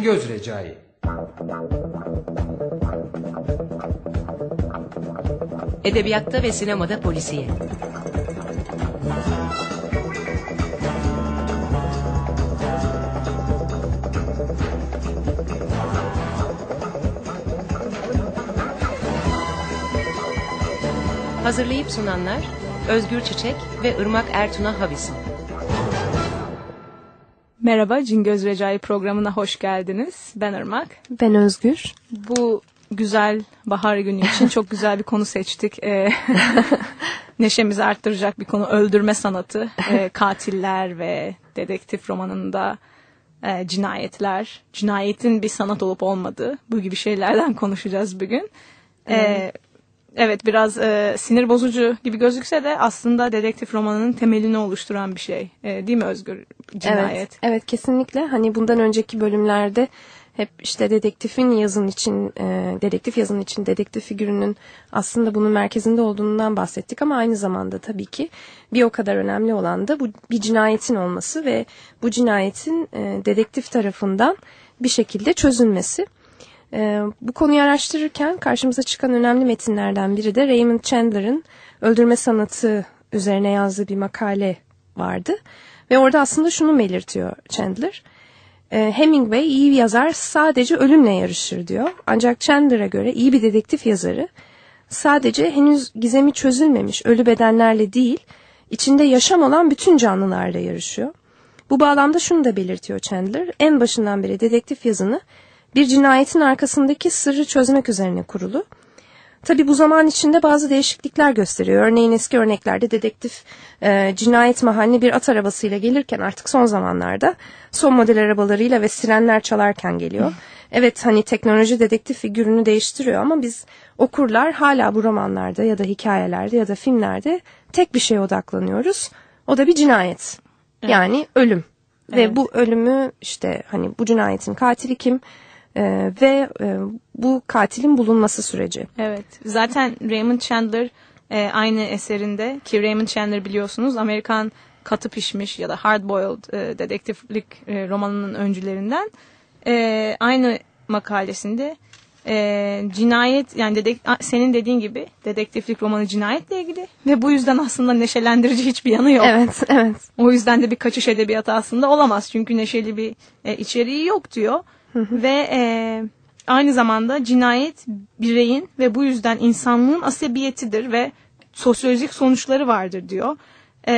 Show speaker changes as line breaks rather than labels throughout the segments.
Cingöz Recai
Edebiyatta ve sinemada polisiye. Hazırlayıp sunanlar Özgür Çiçek ve Irmak Ertuna Havisin.
Merhaba Cingöz Recai programına hoş geldiniz. Ben Irmak.
Ben Özgür.
Bu güzel bahar günü için çok güzel bir konu seçtik. Ee, neşemizi arttıracak bir konu öldürme sanatı. Ee, katiller ve dedektif romanında e, cinayetler. Cinayetin bir sanat olup olmadığı bu gibi şeylerden konuşacağız bugün. Ee, evet biraz e, sinir bozucu gibi gözükse de aslında dedektif romanının temelini oluşturan bir şey. E, değil mi Özgür? Cinayet.
Evet, evet kesinlikle. Hani bundan önceki bölümlerde hep işte dedektifin yazın için, e, dedektif yazın için dedektif figürünün aslında bunun merkezinde olduğundan bahsettik ama aynı zamanda tabii ki bir o kadar önemli olan da bu bir cinayetin olması ve bu cinayetin e, dedektif tarafından bir şekilde çözülmesi. E, bu konuyu araştırırken karşımıza çıkan önemli metinlerden biri de Raymond Chandler'ın Öldürme Sanatı üzerine yazdığı bir makale vardı. Ve orada aslında şunu belirtiyor Chandler. E, Hemingway iyi bir yazar sadece ölümle yarışır diyor. Ancak Chandler'a göre iyi bir dedektif yazarı sadece henüz gizemi çözülmemiş ölü bedenlerle değil, içinde yaşam olan bütün canlılarla yarışıyor. Bu bağlamda şunu da belirtiyor Chandler. En başından beri dedektif yazını bir cinayetin arkasındaki sırrı çözmek üzerine kurulu. Tabi bu zaman içinde bazı değişiklikler gösteriyor. Örneğin eski örneklerde dedektif e, cinayet mahalline bir at arabasıyla gelirken artık son zamanlarda son model arabalarıyla ve sirenler çalarken geliyor. Evet hani teknoloji dedektif figürünü değiştiriyor ama biz okurlar hala bu romanlarda ya da hikayelerde ya da filmlerde tek bir şeye odaklanıyoruz. O da bir cinayet. Yani ölüm. Ve
Evet.
bu ölümü işte hani bu cinayetin katili kim? Ee, ve e, bu katilin bulunması süreci.
Evet. Zaten Raymond Chandler e, aynı eserinde ki Raymond Chandler biliyorsunuz Amerikan katı pişmiş ya da hard boiled e, dedektiflik e, romanının öncülerinden e, aynı makalesinde e, cinayet yani dedek, senin dediğin gibi dedektiflik romanı cinayetle ilgili ve bu yüzden aslında neşelendirici hiçbir yanı yok.
Evet, evet.
O yüzden de bir kaçış edebiyatı aslında olamaz. Çünkü neşeli bir e, içeriği yok diyor. Ve e, aynı zamanda cinayet bireyin ve bu yüzden insanlığın asabiyetidir ve sosyolojik sonuçları vardır diyor. E,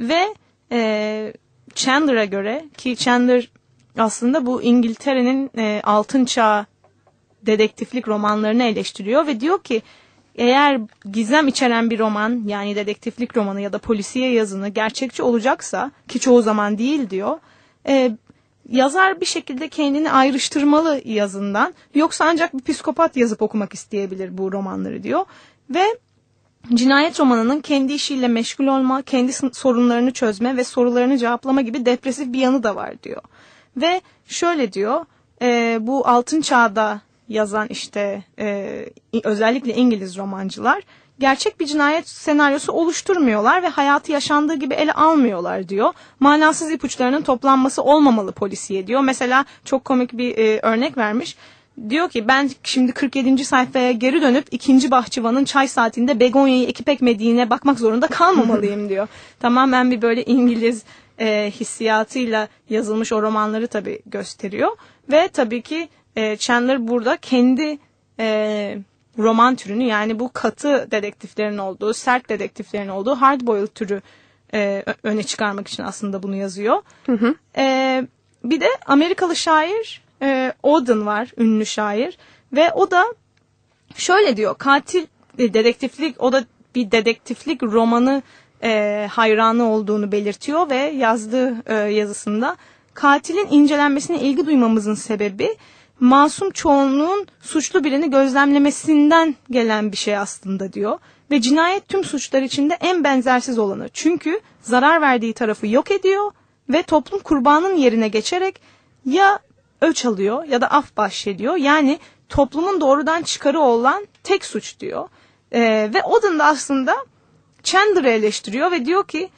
ve e, Chandler'a göre ki Chandler aslında bu İngiltere'nin e, altın çağı dedektiflik romanlarını eleştiriyor ve diyor ki eğer gizem içeren bir roman yani dedektiflik romanı ya da polisiye yazını gerçekçi olacaksa ki çoğu zaman değil diyor e, yazar bir şekilde kendini ayrıştırmalı yazından yoksa ancak bir psikopat yazıp okumak isteyebilir bu romanları diyor ve cinayet romanının kendi işiyle meşgul olma, kendi sorunlarını çözme ve sorularını cevaplama gibi depresif bir yanı da var diyor. Ve şöyle diyor, e, bu altın çağda yazan işte e, özellikle İngiliz romancılar gerçek bir cinayet senaryosu oluşturmuyorlar ve hayatı yaşandığı gibi ele almıyorlar diyor. Manasız ipuçlarının toplanması olmamalı polisiye diyor. Mesela çok komik bir e, örnek vermiş. Diyor ki ben şimdi 47. sayfaya geri dönüp ikinci bahçıvanın çay saatinde begonyayı ekip ekmediğine bakmak zorunda kalmamalıyım diyor. Tamamen bir böyle İngiliz e, hissiyatıyla yazılmış o romanları tabii gösteriyor. Ve tabii ki e, Chandler burada kendi e, roman türünü yani bu katı dedektiflerin olduğu, sert dedektiflerin olduğu hard boiled türü e, öne çıkarmak için aslında bunu yazıyor. E, bir de Amerikalı şair e, Auden var, ünlü şair ve o da şöyle diyor katil e, dedektiflik o da bir dedektiflik romanı e, hayranı olduğunu belirtiyor ve yazdığı e, yazısında katilin incelenmesine ilgi duymamızın sebebi masum çoğunluğun suçlu birini gözlemlemesinden gelen bir şey aslında diyor. Ve cinayet tüm suçlar içinde en benzersiz olanı. Çünkü zarar verdiği tarafı yok ediyor ve toplum kurbanın yerine geçerek ya öç alıyor ya da af bahşediyor. Yani toplumun doğrudan çıkarı olan tek suç diyor. Ee, ve Odin da aslında Chandler'ı eleştiriyor ve diyor ki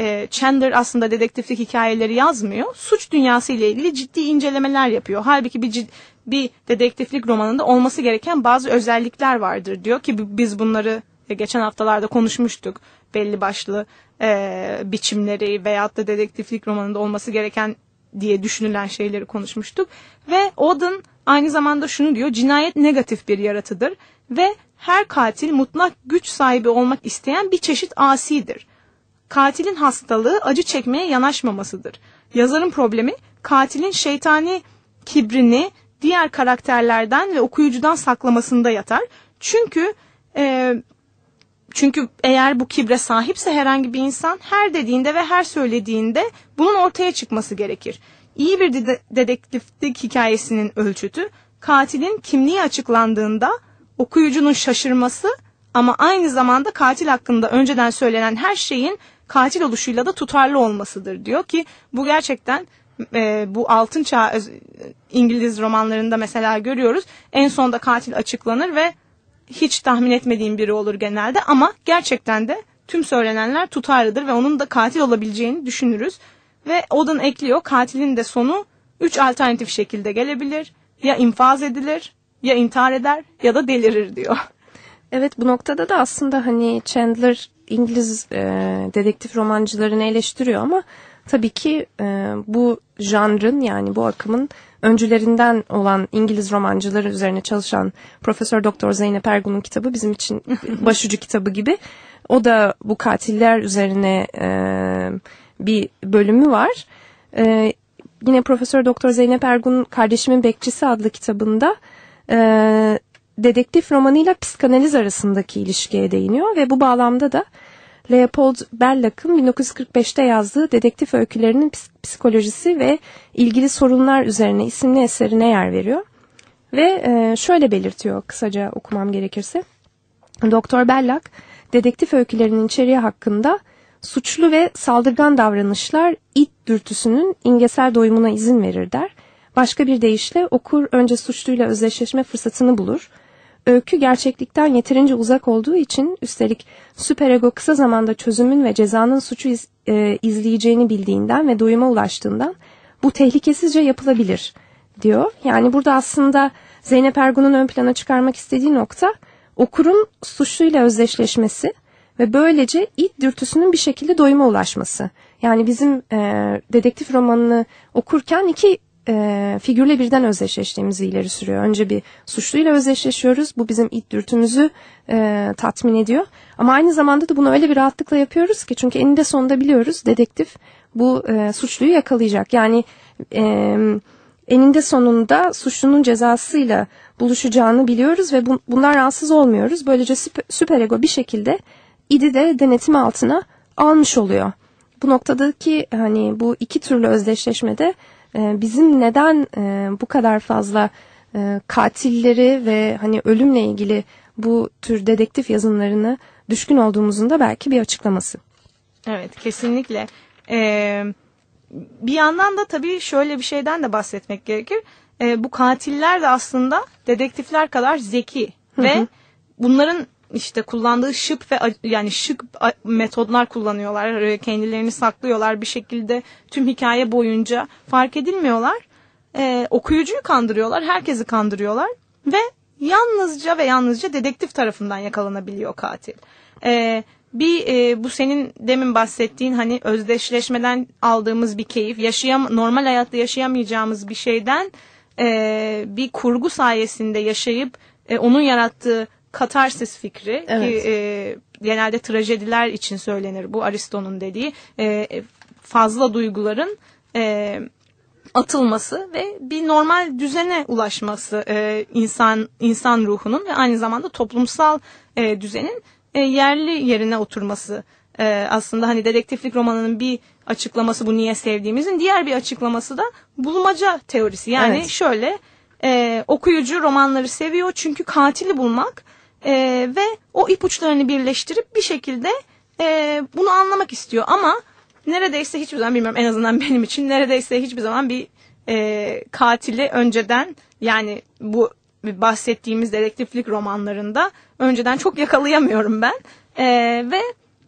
e, Chandler aslında dedektiflik hikayeleri yazmıyor. Suç dünyası ile ilgili ciddi incelemeler yapıyor. Halbuki bir cid, bir dedektiflik romanında olması gereken bazı özellikler vardır diyor ki biz bunları geçen haftalarda konuşmuştuk. Belli başlı e, biçimleri veyahut da dedektiflik romanında olması gereken diye düşünülen şeyleri konuşmuştuk. Ve Oden aynı zamanda şunu diyor. Cinayet negatif bir yaratıdır ve her katil mutlak güç sahibi olmak isteyen bir çeşit asidir. Katilin hastalığı acı çekmeye yanaşmamasıdır. Yazarın problemi katilin şeytani kibrini diğer karakterlerden ve okuyucudan saklamasında yatar. Çünkü e, çünkü eğer bu kibre sahipse herhangi bir insan her dediğinde ve her söylediğinde bunun ortaya çıkması gerekir. İyi bir de- dedektiflik hikayesinin ölçütü katilin kimliği açıklandığında okuyucunun şaşırması ama aynı zamanda katil hakkında önceden söylenen her şeyin katil oluşuyla da tutarlı olmasıdır diyor ki bu gerçekten e, bu altın çağ öz- İngiliz romanlarında mesela görüyoruz. En sonda katil açıklanır ve hiç tahmin etmediğim biri olur genelde ama gerçekten de tüm söylenenler tutarlıdır ve onun da katil olabileceğini düşünürüz. Ve Oden ekliyor katilin de sonu üç alternatif şekilde gelebilir. Ya infaz edilir, ya intihar eder ya da delirir diyor.
Evet bu noktada da aslında hani Chandler İngiliz e, dedektif romancılarını eleştiriyor ama tabii ki e, bu janrın yani bu akımın öncülerinden olan İngiliz romancıları üzerine çalışan Profesör Doktor Zeynep Ergun'un kitabı bizim için başucu kitabı gibi. O da bu katiller üzerine e, bir bölümü var. E, yine Profesör Doktor Zeynep Ergun Kardeşimin Bekçisi adlı kitabında e, dedektif romanıyla psikanaliz arasındaki ilişkiye değiniyor ve bu bağlamda da Leopold Berlach'ın 1945'te yazdığı Dedektif Öykülerinin Psikolojisi ve ilgili sorunlar üzerine isimli eserine yer veriyor. Ve e, şöyle belirtiyor kısaca okumam gerekirse. Doktor Bellach, dedektif öykülerinin içeriği hakkında suçlu ve saldırgan davranışlar it dürtüsünün imgesel doyumuna izin verir der. Başka bir deyişle okur önce suçluyla özdeşleşme fırsatını bulur. Öykü gerçeklikten yeterince uzak olduğu için üstelik süperego kısa zamanda çözümün ve cezanın suçu iz, e, izleyeceğini bildiğinden ve doyuma ulaştığından bu tehlikesizce yapılabilir diyor. Yani burada aslında Zeynep Ergun'un ön plana çıkarmak istediği nokta okurun suçluyla özdeşleşmesi ve böylece it dürtüsünün bir şekilde doyuma ulaşması. Yani bizim e, dedektif romanını okurken iki e, figürle birden özdeşleştiğimizi ileri sürüyor. Önce bir suçluyla özdeşleşiyoruz. Bu bizim it dürtümüzü e, tatmin ediyor. Ama aynı zamanda da bunu öyle bir rahatlıkla yapıyoruz ki çünkü eninde sonunda biliyoruz dedektif bu e, suçluyu yakalayacak. Yani e, eninde sonunda suçlunun cezasıyla buluşacağını biliyoruz ve bu, bundan rahatsız olmuyoruz. Böylece süper, süperego bir şekilde idi de denetimi altına almış oluyor. Bu noktadaki hani bu iki türlü özdeşleşmede bizim neden e, bu kadar fazla e, katilleri ve hani ölümle ilgili bu tür dedektif yazınlarını düşkün olduğumuzun da belki bir açıklaması.
Evet kesinlikle. Ee, bir yandan da tabii şöyle bir şeyden de bahsetmek gerekir. Ee, bu katiller de aslında dedektifler kadar zeki hı hı. ve bunların işte kullandığı şık ve yani şık metodlar kullanıyorlar. Kendilerini saklıyorlar bir şekilde tüm hikaye boyunca fark edilmiyorlar. Ee, okuyucuyu kandırıyorlar, herkesi kandırıyorlar ve yalnızca ve yalnızca dedektif tarafından yakalanabiliyor katil. Ee, bir e, bu senin demin bahsettiğin hani özdeşleşmeden aldığımız bir keyif, yaşayam normal hayatta yaşayamayacağımız bir şeyden e, bir kurgu sayesinde yaşayıp e, onun yarattığı katarsis fikri evet. ki e, genelde trajediler için söylenir bu Aristo'nun dediği e, fazla duyguların e, atılması ve bir normal düzene ulaşması e, insan insan ruhunun ve aynı zamanda toplumsal e, düzenin e, yerli yerine oturması e, aslında hani dedektiflik romanının bir açıklaması bu niye sevdiğimizin diğer bir açıklaması da bulmaca teorisi yani evet. şöyle e, okuyucu romanları seviyor çünkü katili bulmak e, ve o ipuçlarını birleştirip bir şekilde e, bunu anlamak istiyor ama neredeyse hiçbir zaman bilmiyorum en azından benim için neredeyse hiçbir zaman bir e, katili önceden yani bu bahsettiğimiz dedektiflik romanlarında önceden çok yakalayamıyorum ben e, ve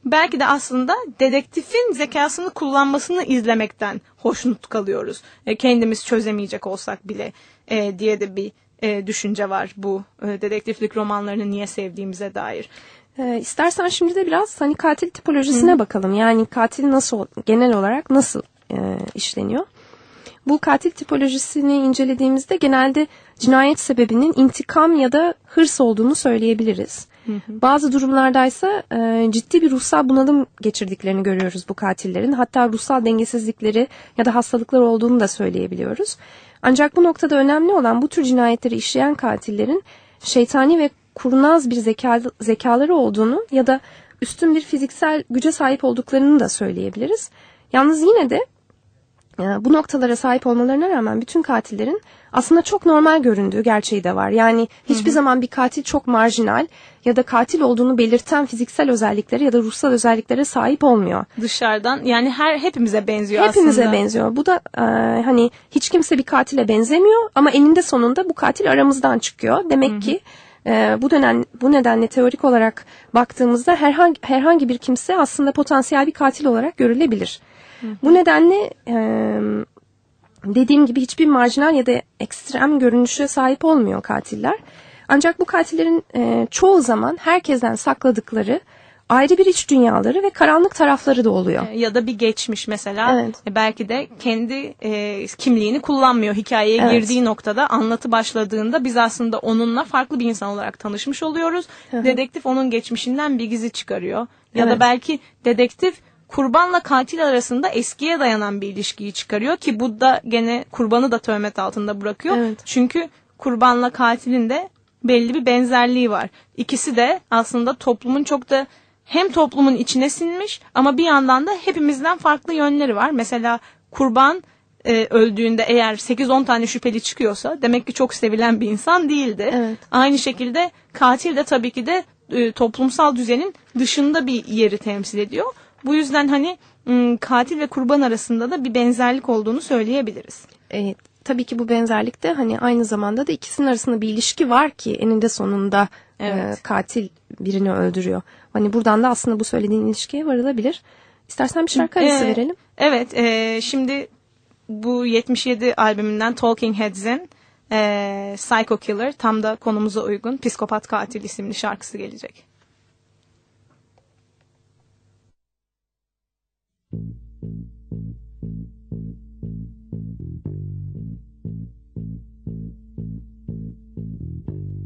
belki de aslında dedektifin zekasını kullanmasını izlemekten hoşnut kalıyoruz. E, kendimiz çözemeyecek olsak bile e, diye de bir e, düşünce var bu e, dedektiflik romanlarını niye sevdiğimize dair.
E, istersen şimdi de biraz hani katil tipolojisine Hı. bakalım. Yani katil nasıl genel olarak nasıl e, işleniyor? Bu katil tipolojisini incelediğimizde genelde cinayet sebebinin intikam ya da hırs olduğunu söyleyebiliriz. Hı hı. Bazı durumlardaysa e, ciddi bir ruhsal bunalım geçirdiklerini görüyoruz bu katillerin. Hatta ruhsal dengesizlikleri ya da hastalıklar olduğunu da söyleyebiliyoruz. Ancak bu noktada önemli olan bu tür cinayetleri işleyen katillerin şeytani ve kurnaz bir zeka, zekaları olduğunu ya da üstün bir fiziksel güce sahip olduklarını da söyleyebiliriz. Yalnız yine de e, bu noktalara sahip olmalarına rağmen bütün katillerin aslında çok normal göründüğü gerçeği de var. Yani hiçbir hı hı. zaman bir katil çok marjinal ya da katil olduğunu belirten fiziksel özelliklere ya da ruhsal özelliklere sahip olmuyor.
Dışarıdan yani her hepimize benziyor
hepimize
aslında.
Hepimize benziyor. Bu da e, hani hiç kimse bir katile benzemiyor ama eninde sonunda bu katil aramızdan çıkıyor. Demek hı hı. ki e, bu dönem bu nedenle teorik olarak baktığımızda herhangi herhangi bir kimse aslında potansiyel bir katil olarak görülebilir. Hı hı. Bu nedenle e, dediğim gibi hiçbir marjinal ya da ekstrem görünüşe sahip olmuyor katiller. Ancak bu katillerin e, çoğu zaman herkesten sakladıkları ayrı bir iç dünyaları ve karanlık tarafları da oluyor.
E, ya da bir geçmiş mesela evet. E, belki de kendi e, kimliğini kullanmıyor hikayeye evet. girdiği noktada anlatı başladığında biz aslında onunla farklı bir insan olarak tanışmış oluyoruz. Dedektif onun geçmişinden bir gizi çıkarıyor. Ya evet. da belki dedektif kurbanla katil arasında eskiye dayanan bir ilişkiyi çıkarıyor ki bu da gene kurbanı da töhmet altında bırakıyor. Evet. Çünkü kurbanla katilin de belli bir benzerliği var. İkisi de aslında toplumun çok da hem toplumun içine sinmiş ama bir yandan da hepimizden farklı yönleri var. Mesela kurban e, öldüğünde eğer 8-10 tane şüpheli çıkıyorsa demek ki çok sevilen bir insan değildi. Evet. Aynı şekilde katil de tabii ki de e, toplumsal düzenin dışında bir yeri temsil ediyor. Bu yüzden hani katil ve kurban arasında da bir benzerlik olduğunu söyleyebiliriz.
Evet. Tabii ki bu benzerlikte hani aynı zamanda da ikisinin arasında bir ilişki var ki eninde sonunda e, evet. e, katil birini öldürüyor. Hani buradan da aslında bu söylediğin ilişkiye varılabilir. İstersen bir şarkı arası ee, verelim.
Evet. E, şimdi bu 77 albümünden Talking Heads'in e, Psycho Killer tam da konumuza uygun Psikopat Katil isimli şarkısı gelecek.
Thank you.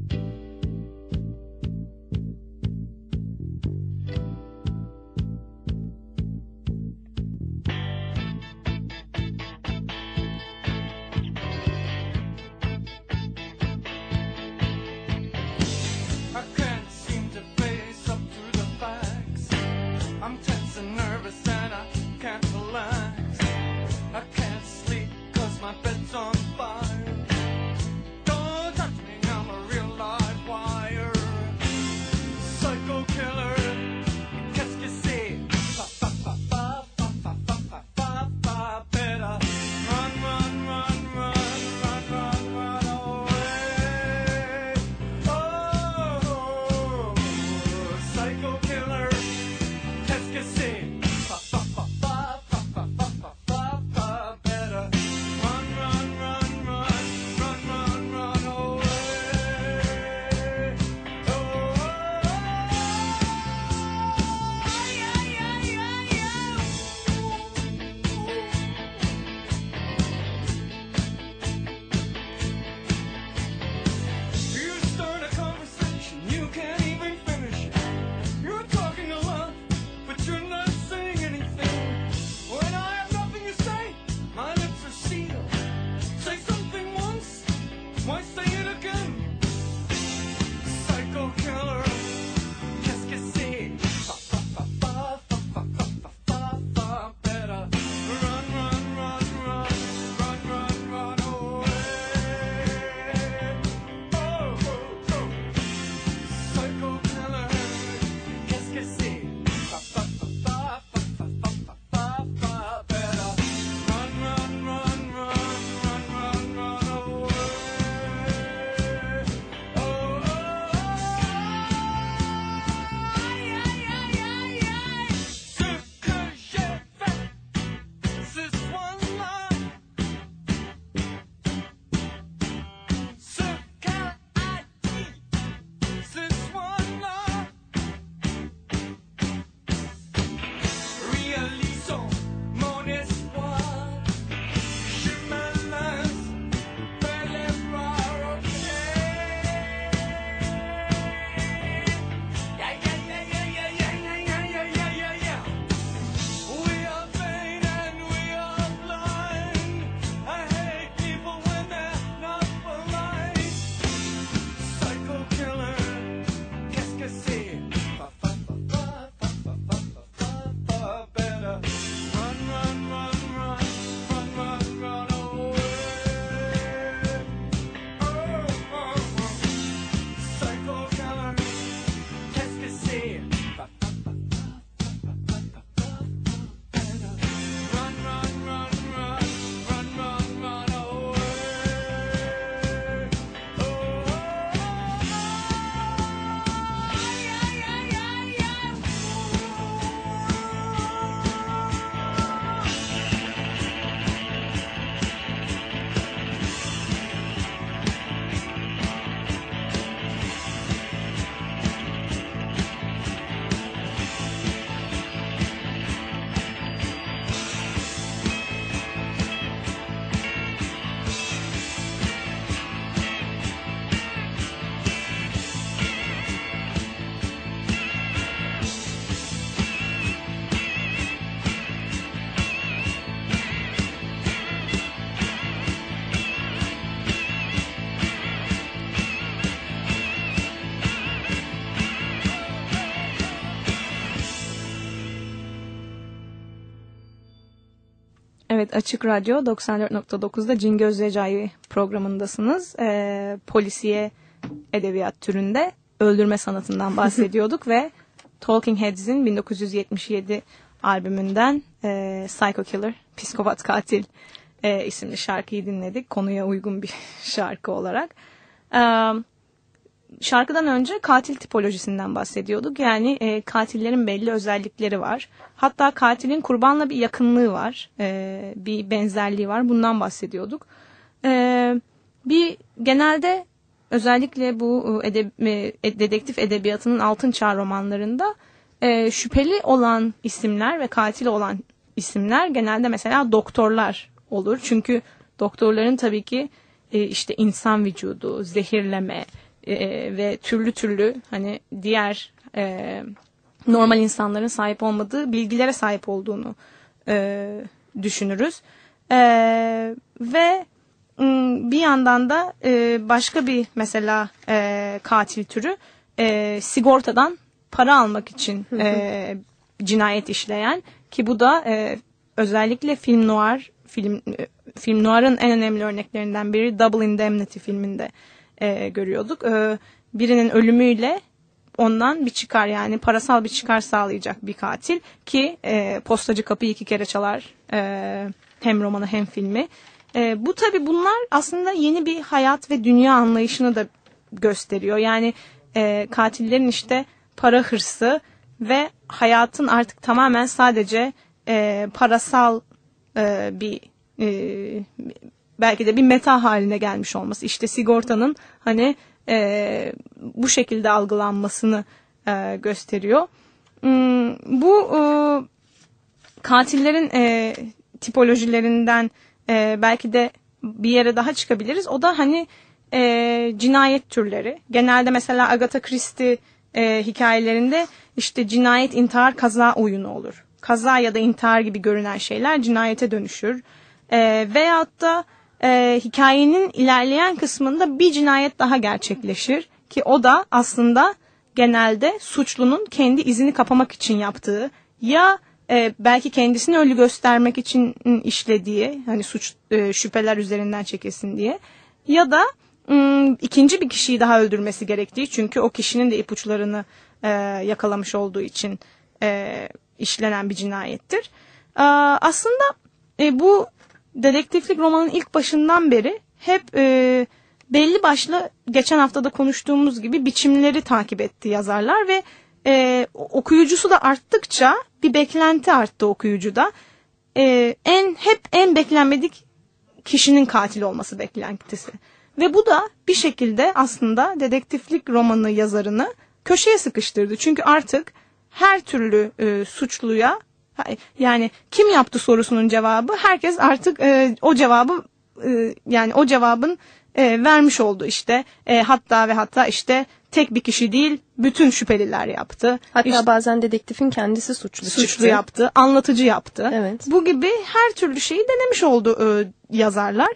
Evet Açık Radyo 94.9'da Cingöz Recai programındasınız. Ee, polisiye edebiyat türünde öldürme sanatından bahsediyorduk ve Talking Heads'in 1977 albümünden e, Psycho Killer, Psikopat Katil e, isimli şarkıyı dinledik. Konuya uygun bir şarkı olarak. E, şarkıdan önce katil tipolojisinden bahsediyorduk. Yani e, katillerin belli özellikleri var. Hatta katilin kurbanla bir yakınlığı var. E, bir benzerliği var. Bundan bahsediyorduk. E, bir genelde özellikle bu edeb e, dedektif edebiyatının altın çağ romanlarında e, şüpheli olan isimler ve katil olan isimler genelde mesela doktorlar olur. Çünkü doktorların tabii ki e, işte insan vücudu, zehirleme e, ve türlü türlü hani diğer e, normal insanların sahip olmadığı bilgilere sahip olduğunu e, düşünürüz. E, ve bir yandan da e, başka bir mesela e, katil türü e, sigortadan para almak için e, cinayet işleyen ki bu da e, özellikle film noir film e, film noir'ın en önemli örneklerinden biri Double Indemnity filminde e, görüyorduk. E, birinin ölümüyle ondan bir çıkar yani parasal bir çıkar sağlayacak bir katil ki e, postacı kapıyı iki kere çalar e, hem romanı hem filmi. E, bu tabi bunlar aslında yeni bir hayat ve dünya anlayışını da gösteriyor. Yani e, katillerin işte para hırsı ve hayatın artık tamamen sadece e, parasal e, bir e, belki de bir meta haline gelmiş olması. İşte sigortanın hani e, bu şekilde algılanmasını e, gösteriyor. Hmm, bu e, katillerin e, tipolojilerinden e, belki de bir yere daha çıkabiliriz. O da hani e, cinayet türleri. Genelde mesela Agatha Christie e, hikayelerinde işte cinayet, intihar, kaza oyunu olur. Kaza ya da intihar gibi görünen şeyler cinayete dönüşür. E, veyahut da e, hikayenin ilerleyen kısmında bir cinayet daha gerçekleşir. Ki o da aslında genelde suçlunun kendi izini kapamak için yaptığı ya e, belki kendisini ölü göstermek için işlediği hani suç e, şüpheler üzerinden çekesin diye ya da m, ikinci bir kişiyi daha öldürmesi gerektiği çünkü o kişinin de ipuçlarını e, yakalamış olduğu için e, işlenen bir cinayettir. E, aslında e, bu dedektiflik romanın ilk başından beri hep e, belli başlı geçen haftada konuştuğumuz gibi biçimleri takip etti yazarlar ve e, okuyucusu da arttıkça bir beklenti arttı okuyucuda. E, en hep en beklenmedik kişinin katil olması beklentisi. Ve bu da bir şekilde aslında dedektiflik romanı yazarını köşeye sıkıştırdı. Çünkü artık her türlü e, suçluya yani kim yaptı sorusunun cevabı herkes artık e, o cevabı e, yani o cevabın e, vermiş oldu işte e, hatta ve hatta işte tek bir kişi değil bütün şüpheliler yaptı.
Hatta işte, bazen dedektifin kendisi suçlu
Suçlu çıktı. yaptı, anlatıcı yaptı.
Evet.
Bu gibi her türlü şeyi denemiş oldu e, yazarlar.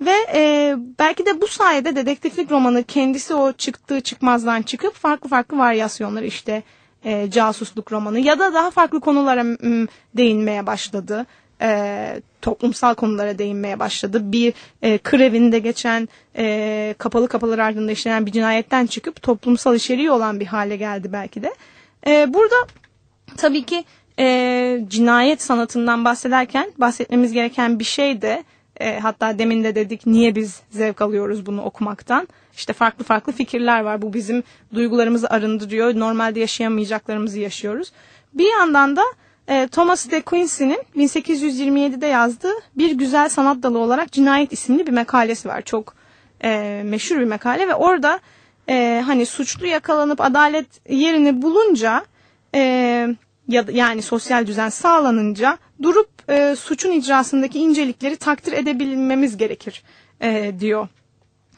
Ve e, belki de bu sayede dedektiflik romanı kendisi o çıktığı çıkmazdan çıkıp farklı farklı varyasyonları işte e, casusluk romanı ya da daha farklı konulara m, değinmeye başladı e, toplumsal konulara değinmeye başladı. Bir e, kır evinde geçen e, kapalı kapılar ardında işlenen bir cinayetten çıkıp toplumsal içeriği olan bir hale geldi belki de. E, burada tabii ki e, cinayet sanatından bahsederken bahsetmemiz gereken bir şey de e, hatta demin de dedik niye biz zevk alıyoruz bunu okumaktan. İşte farklı farklı fikirler var. Bu bizim duygularımızı arındırıyor. Normalde yaşayamayacaklarımızı yaşıyoruz. Bir yandan da e, Thomas de Quincey'nin 1827'de yazdığı Bir Güzel Sanat Dalı olarak Cinayet isimli bir makalesi var. Çok e, meşhur bir makale ve orada e, hani suçlu yakalanıp adalet yerini bulunca e, ya yani sosyal düzen sağlanınca durup e, suçun icrasındaki incelikleri takdir edebilmemiz gerekir e, diyor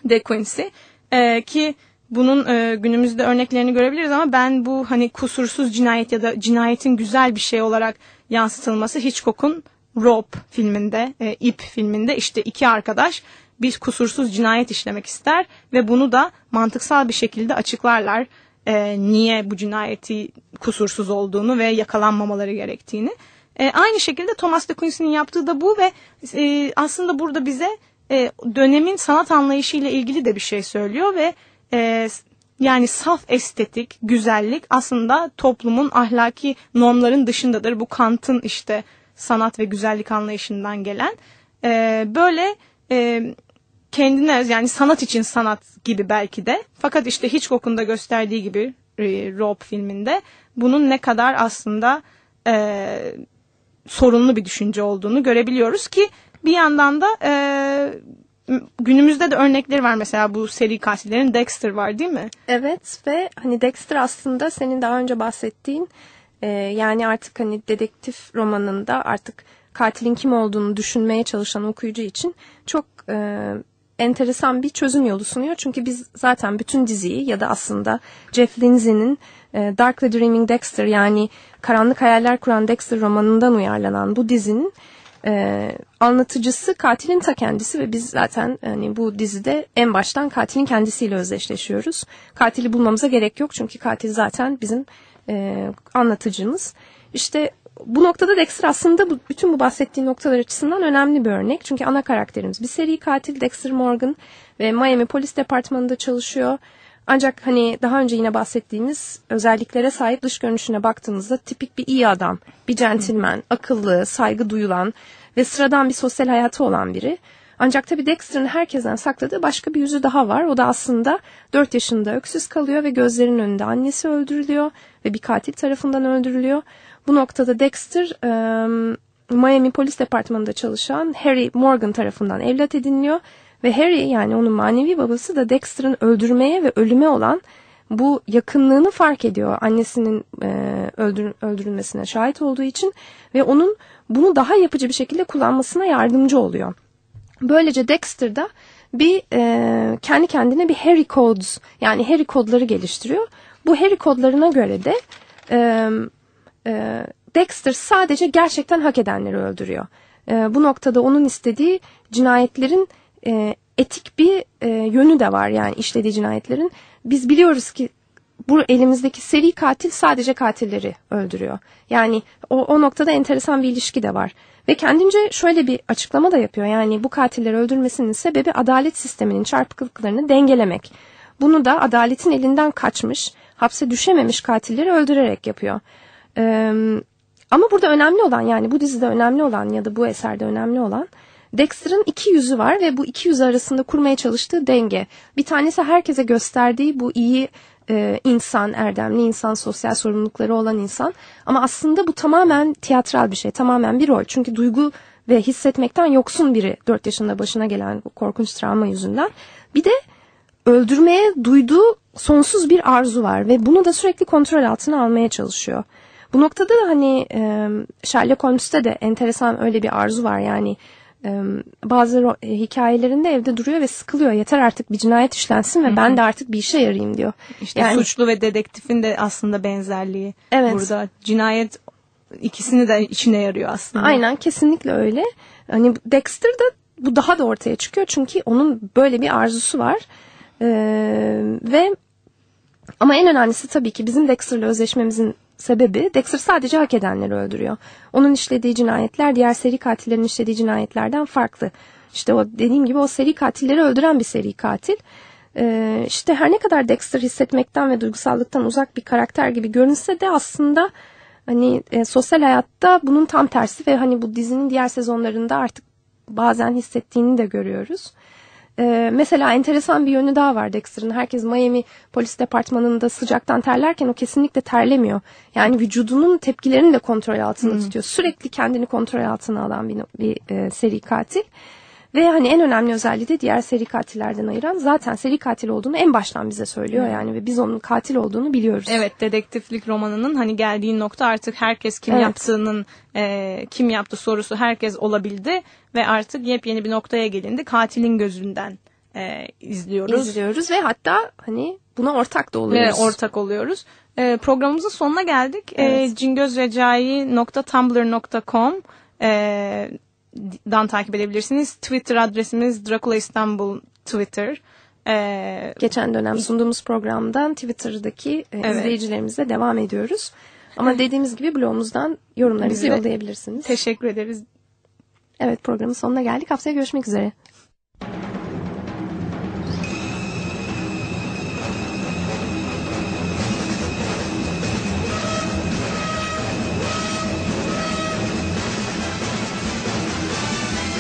De Quincey e, ki bunun e, günümüzde örneklerini görebiliriz ama ben bu hani kusursuz cinayet ya da cinayetin güzel bir şey olarak yansıtılması Hitchcock'un Rope filminde, e, İp filminde işte iki arkadaş bir kusursuz cinayet işlemek ister ve bunu da mantıksal bir şekilde açıklarlar. E, niye bu cinayeti kusursuz olduğunu ve yakalanmamaları gerektiğini. E, aynı şekilde Thomas de Quincey'nin yaptığı da bu ve e, aslında burada bize e, dönemin sanat anlayışıyla ilgili de bir şey söylüyor ve e, yani saf estetik, güzellik aslında toplumun ahlaki normların dışındadır. Bu Kant'ın işte sanat ve güzellik anlayışından gelen. E, böyle e, kendine yani sanat için sanat gibi belki de. Fakat işte Hitchcock'un da gösterdiği gibi e, Rob filminde bunun ne kadar aslında e, sorunlu bir düşünce olduğunu görebiliyoruz ki bir yandan da e, günümüzde de örnekleri var mesela bu seri katillerin Dexter var değil mi?
Evet ve hani Dexter aslında senin daha önce bahsettiğin e, yani artık hani dedektif romanında artık katilin kim olduğunu düşünmeye çalışan okuyucu için çok e, enteresan bir çözüm yolu sunuyor. Çünkü biz zaten bütün diziyi ya da aslında Jeff Lindsay'nin e, Darkly Dreaming Dexter yani Karanlık Hayaller Kuran Dexter romanından uyarlanan bu dizinin e, anlatıcısı katilin ta kendisi ve biz zaten hani bu dizide en baştan katilin kendisiyle özdeşleşiyoruz. Katili bulmamıza gerek yok çünkü katil zaten bizim e, anlatıcımız. İşte bu noktada Dexter aslında bu, bütün bu bahsettiğim noktalar açısından önemli bir örnek. Çünkü ana karakterimiz bir seri katil Dexter Morgan ve Miami Polis Departmanı'nda çalışıyor. Ancak hani daha önce yine bahsettiğimiz özelliklere sahip dış görünüşüne baktığımızda tipik bir iyi adam, bir centilmen, akıllı, saygı duyulan ve sıradan bir sosyal hayatı olan biri. Ancak tabii Dexter'ın herkesten sakladığı başka bir yüzü daha var. O da aslında 4 yaşında öksüz kalıyor ve gözlerinin önünde annesi öldürülüyor ve bir katil tarafından öldürülüyor. Bu noktada Dexter Miami Polis Departmanı'nda çalışan Harry Morgan tarafından evlat ediniliyor ve Harry yani onun manevi babası da Dexter'ın öldürmeye ve ölüme olan bu yakınlığını fark ediyor annesinin e, öldür, öldürülmesine şahit olduğu için ve onun bunu daha yapıcı bir şekilde kullanmasına yardımcı oluyor. Böylece Dexter da bir e, kendi kendine bir Harry Codes yani Harry kodları geliştiriyor. Bu Harry kodlarına göre de e, e, Dexter sadece gerçekten hak edenleri öldürüyor. E, bu noktada onun istediği cinayetlerin e, etik bir e, yönü de var yani işlediği cinayetlerin. Biz biliyoruz ki bu elimizdeki seri katil sadece katilleri öldürüyor. Yani o, o noktada enteresan bir ilişki de var. Ve kendince şöyle bir açıklama da yapıyor. Yani bu katilleri öldürmesinin sebebi adalet sisteminin çarpıklıklarını dengelemek. Bunu da adaletin elinden kaçmış, hapse düşememiş katilleri öldürerek yapıyor. Ee, ama burada önemli olan yani bu dizide önemli olan ya da bu eserde önemli olan Dexter'ın iki yüzü var ve bu iki yüz arasında kurmaya çalıştığı denge. Bir tanesi herkese gösterdiği bu iyi e, insan, erdemli insan, sosyal sorumlulukları olan insan. Ama aslında bu tamamen tiyatral bir şey, tamamen bir rol. Çünkü duygu ve hissetmekten yoksun biri 4 yaşında başına gelen korkunç travma yüzünden. Bir de öldürmeye duyduğu sonsuz bir arzu var ve bunu da sürekli kontrol altına almaya çalışıyor. Bu noktada da hani e, Sherlock Holmes'te de enteresan öyle bir arzu var yani bazı e, hikayelerinde evde duruyor ve sıkılıyor. Yeter artık bir cinayet işlensin ve Hı-hı. ben de artık bir işe yarayayım diyor.
İşte yani, suçlu ve dedektifin de aslında benzerliği evet. burada. Cinayet ikisini de içine yarıyor aslında.
Aynen kesinlikle öyle. Hani Dexter'da bu daha da ortaya çıkıyor çünkü onun böyle bir arzusu var. Ee, ve ama en önemlisi tabii ki bizim Dexter'la özleşmemizin sebebi Dexter sadece hak edenleri öldürüyor. Onun işlediği cinayetler diğer seri katillerin işlediği cinayetlerden farklı. İşte o dediğim gibi o seri katilleri öldüren bir seri katil. Ee, işte her ne kadar Dexter hissetmekten ve duygusallıktan uzak bir karakter gibi görünse de aslında hani e, sosyal hayatta bunun tam tersi ve hani bu dizinin diğer sezonlarında artık bazen hissettiğini de görüyoruz. Ee, mesela enteresan bir yönü daha var Dexter'ın. Herkes Miami polis departmanında sıcaktan terlerken o kesinlikle terlemiyor. Yani vücudunun tepkilerini de kontrol altında hmm. tutuyor. Sürekli kendini kontrol altına alan bir, bir e, seri katil. Ve hani en önemli özelliği de diğer seri katillerden ayıran zaten seri katil olduğunu en baştan bize söylüyor yani ve biz onun katil olduğunu biliyoruz.
Evet dedektiflik romanının hani geldiği nokta artık herkes kim evet. yaptığının e, kim yaptı sorusu herkes olabildi ve artık yepyeni bir noktaya gelindi katilin gözünden e, izliyoruz.
İzliyoruz ve hatta hani buna ortak da oluyoruz.
Ve ortak oluyoruz. E, programımızın sonuna geldik. Evet. E, cingözrecai.tumblr.com e, dan takip edebilirsiniz. Twitter adresimiz Dracula İstanbul Twitter.
Ee, Geçen dönem sunduğumuz programdan Twitter'daki e, evet. izleyicilerimizle devam ediyoruz. Ama dediğimiz gibi blogumuzdan yorumlarınızı
Bize-
yollayabilirsiniz.
Teşekkür ederiz.
Evet programın sonuna geldik. Haftaya görüşmek üzere.